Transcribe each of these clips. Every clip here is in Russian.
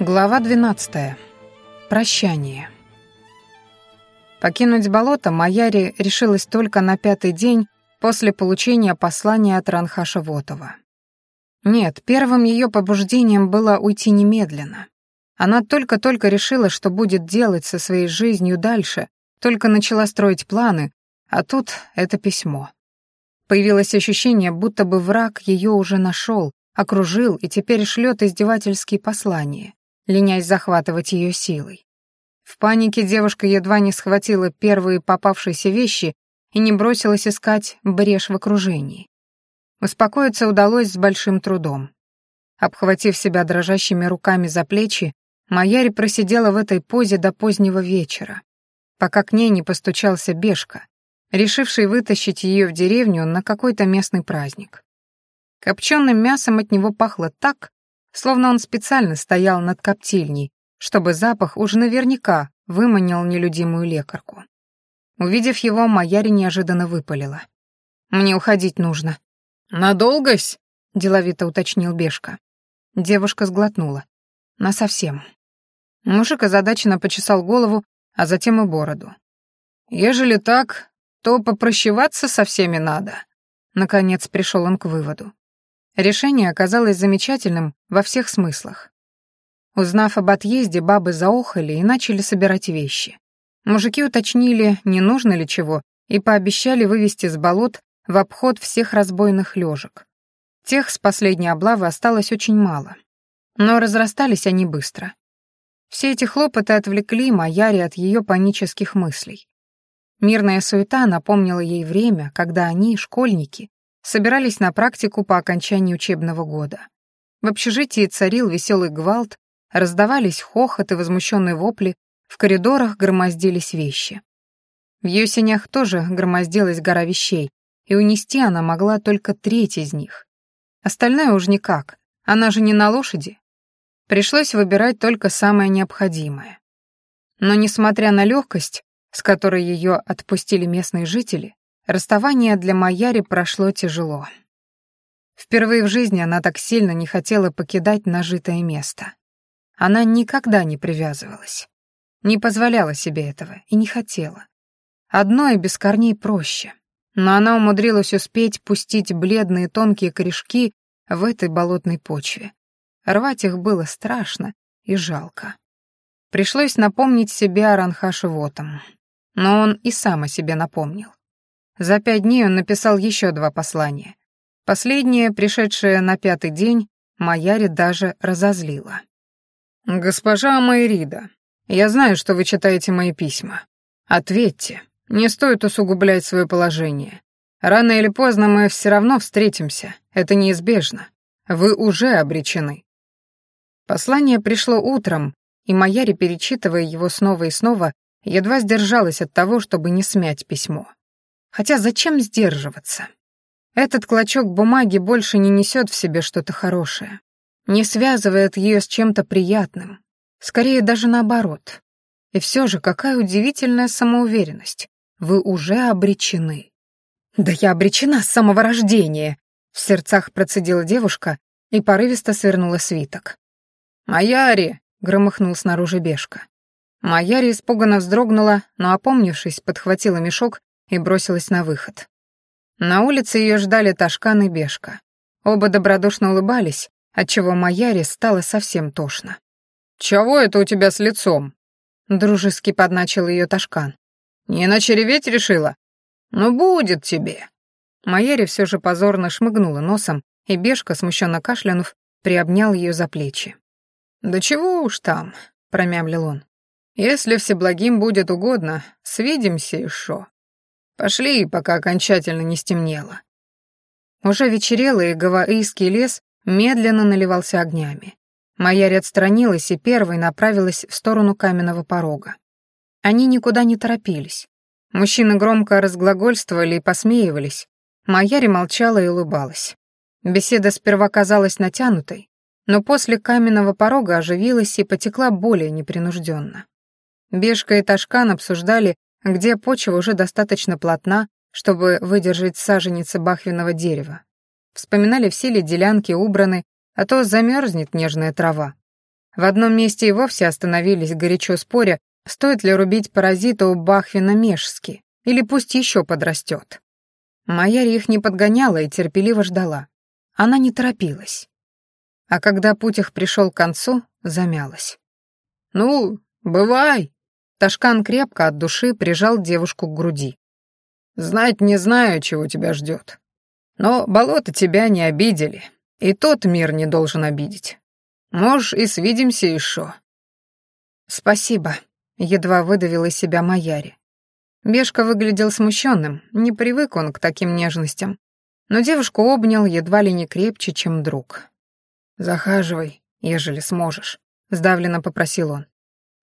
Глава 12. Прощание. Покинуть болото Маяри решилась только на пятый день после получения послания от Ранхаша Вотова. Нет, первым ее побуждением было уйти немедленно. Она только-только решила, что будет делать со своей жизнью дальше, только начала строить планы, а тут это письмо. Появилось ощущение, будто бы враг ее уже нашел, окружил и теперь шлет издевательские послания ленясь захватывать ее силой. В панике девушка едва не схватила первые попавшиеся вещи и не бросилась искать брешь в окружении. Успокоиться удалось с большим трудом. Обхватив себя дрожащими руками за плечи, Маяри просидела в этой позе до позднего вечера, пока к ней не постучался Бешка, решивший вытащить ее в деревню на какой-то местный праздник. Копченым мясом от него пахло так, словно он специально стоял над коптильней, чтобы запах уж наверняка выманил нелюдимую лекарку. Увидев его, Маяри неожиданно выпалила. «Мне уходить нужно». «Надолгось?» — деловито уточнил Бешка. Девушка сглотнула. «Насовсем». Мужик озадаченно почесал голову, а затем и бороду. «Ежели так, то попрощеваться со всеми надо». Наконец пришел он к выводу. Решение оказалось замечательным во всех смыслах. Узнав об отъезде, бабы заохали и начали собирать вещи. Мужики уточнили, не нужно ли чего, и пообещали вывести с болот в обход всех разбойных лёжек. Тех с последней облавы осталось очень мало. Но разрастались они быстро. Все эти хлопоты отвлекли Маяри от ее панических мыслей. Мирная суета напомнила ей время, когда они, школьники, собирались на практику по окончании учебного года. В общежитии царил веселый гвалт, раздавались хохот и возмущенные вопли, в коридорах громоздились вещи. В ее сенях тоже громоздилась гора вещей, и унести она могла только треть из них. Остальное уж никак, она же не на лошади. Пришлось выбирать только самое необходимое. Но несмотря на легкость, с которой ее отпустили местные жители, Расставание для Маяри прошло тяжело. Впервые в жизни она так сильно не хотела покидать нажитое место. Она никогда не привязывалась. Не позволяла себе этого и не хотела. Одно и без корней проще. Но она умудрилась успеть пустить бледные тонкие корешки в этой болотной почве. Рвать их было страшно и жалко. Пришлось напомнить себе о Ранхаше Вотом. Но он и сам о себе напомнил. За пять дней он написал еще два послания. Последнее, пришедшее на пятый день, Маяри даже разозлила. «Госпожа Майрида, я знаю, что вы читаете мои письма. Ответьте, не стоит усугублять свое положение. Рано или поздно мы все равно встретимся, это неизбежно. Вы уже обречены». Послание пришло утром, и Маяри, перечитывая его снова и снова, едва сдержалась от того, чтобы не смять письмо. Хотя зачем сдерживаться? Этот клочок бумаги больше не несет в себе что-то хорошее, не связывает ее с чем-то приятным, скорее даже наоборот. И все же какая удивительная самоуверенность. Вы уже обречены. «Да я обречена с самого рождения!» — в сердцах процедила девушка и порывисто свернула свиток. «Маяри!» — громыхнул снаружи Бешка. Маяри испуганно вздрогнула, но, опомнившись, подхватила мешок и бросилась на выход. На улице ее ждали Ташкан и Бешка. Оба добродушно улыбались, отчего Маяре стало совсем тошно. «Чего это у тебя с лицом?» Дружески подначил ее Ташкан. «Не иначе реветь решила? Ну, будет тебе». Маяре все же позорно шмыгнула носом, и Бешка, смущенно кашлянув, приобнял ее за плечи. «Да чего уж там», — промямлил он. «Если всеблагим будет угодно, свидимся еще. Пошли, пока окончательно не стемнело. Уже вечерело, и гаваийский лес медленно наливался огнями. Майяри отстранилась и первой направилась в сторону каменного порога. Они никуда не торопились. Мужчины громко разглагольствовали и посмеивались. Майяри молчала и улыбалась. Беседа сперва казалась натянутой, но после каменного порога оживилась и потекла более непринужденно. Бешка и Ташкан обсуждали, где почва уже достаточно плотна, чтобы выдержать саженицы бахвенного дерева. Вспоминали, все ли делянки убраны, а то замерзнет нежная трава. В одном месте и вовсе остановились, горячо споря, стоит ли рубить паразита у Бахвина Мешски, или пусть еще подрастет. Майяри их не подгоняла и терпеливо ждала. Она не торопилась. А когда путь их пришел к концу, замялась. «Ну, бывай!» Ташкан крепко от души прижал девушку к груди. «Знать не знаю, чего тебя ждет. Но болото тебя не обидели, и тот мир не должен обидеть. Можешь и свидимся еще». «Спасибо», — едва выдавил из себя Маяри. Бешка выглядел смущенным, не привык он к таким нежностям, но девушку обнял едва ли не крепче, чем друг. «Захаживай, ежели сможешь», — сдавленно попросил он.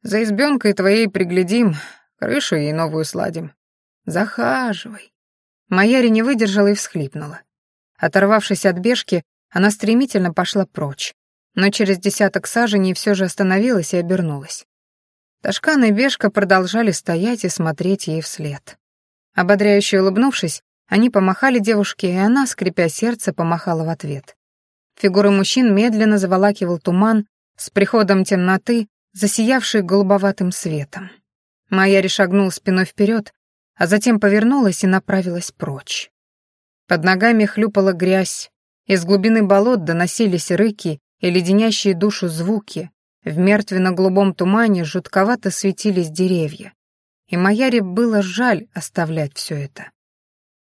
«За избенкой твоей приглядим, крышу ей новую сладим. Захаживай». Маяри не выдержала и всхлипнула. Оторвавшись от бешки, она стремительно пошла прочь, но через десяток саженей все же остановилась и обернулась. Ташкан и Бешка продолжали стоять и смотреть ей вслед. Ободряюще улыбнувшись, они помахали девушке, и она, скрипя сердце, помахала в ответ. Фигуры мужчин медленно заволакивал туман с приходом темноты, засиявший голубоватым светом. Майяри шагнул спиной вперед, а затем повернулась и направилась прочь. Под ногами хлюпала грязь, из глубины болот доносились рыки и леденящие душу звуки, в мертвенно-голубом тумане жутковато светились деревья, и Маяре было жаль оставлять все это.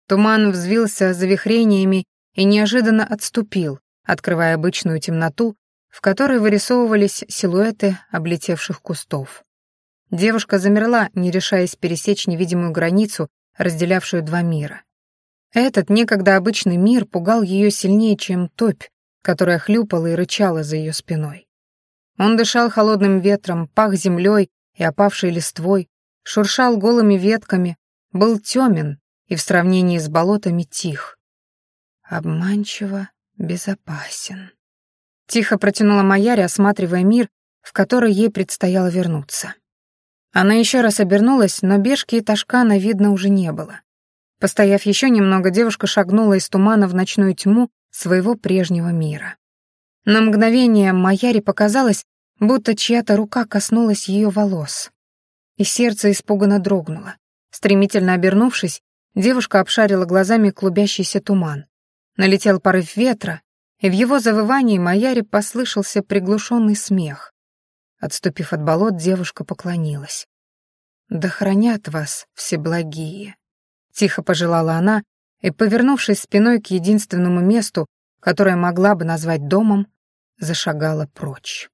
Туман взвился завихрениями и неожиданно отступил, открывая обычную темноту, в которой вырисовывались силуэты облетевших кустов. Девушка замерла, не решаясь пересечь невидимую границу, разделявшую два мира. Этот некогда обычный мир пугал ее сильнее, чем топь, которая хлюпала и рычала за ее спиной. Он дышал холодным ветром, пах землей и опавшей листвой, шуршал голыми ветками, был темен и в сравнении с болотами тих. Обманчиво безопасен. Тихо протянула Маяри, осматривая мир, в который ей предстояло вернуться. Она еще раз обернулась, но Бешки и Ташкана видно уже не было. Постояв еще немного, девушка шагнула из тумана в ночную тьму своего прежнего мира. На мгновение Маяре показалось, будто чья-то рука коснулась ее волос. И сердце испуганно дрогнуло. Стремительно обернувшись, девушка обшарила глазами клубящийся туман. Налетел порыв ветра, и в его завывании Маяре послышался приглушенный смех. Отступив от болот, девушка поклонилась. «Да хранят вас всеблагие», — тихо пожелала она, и, повернувшись спиной к единственному месту, которое могла бы назвать домом, зашагала прочь.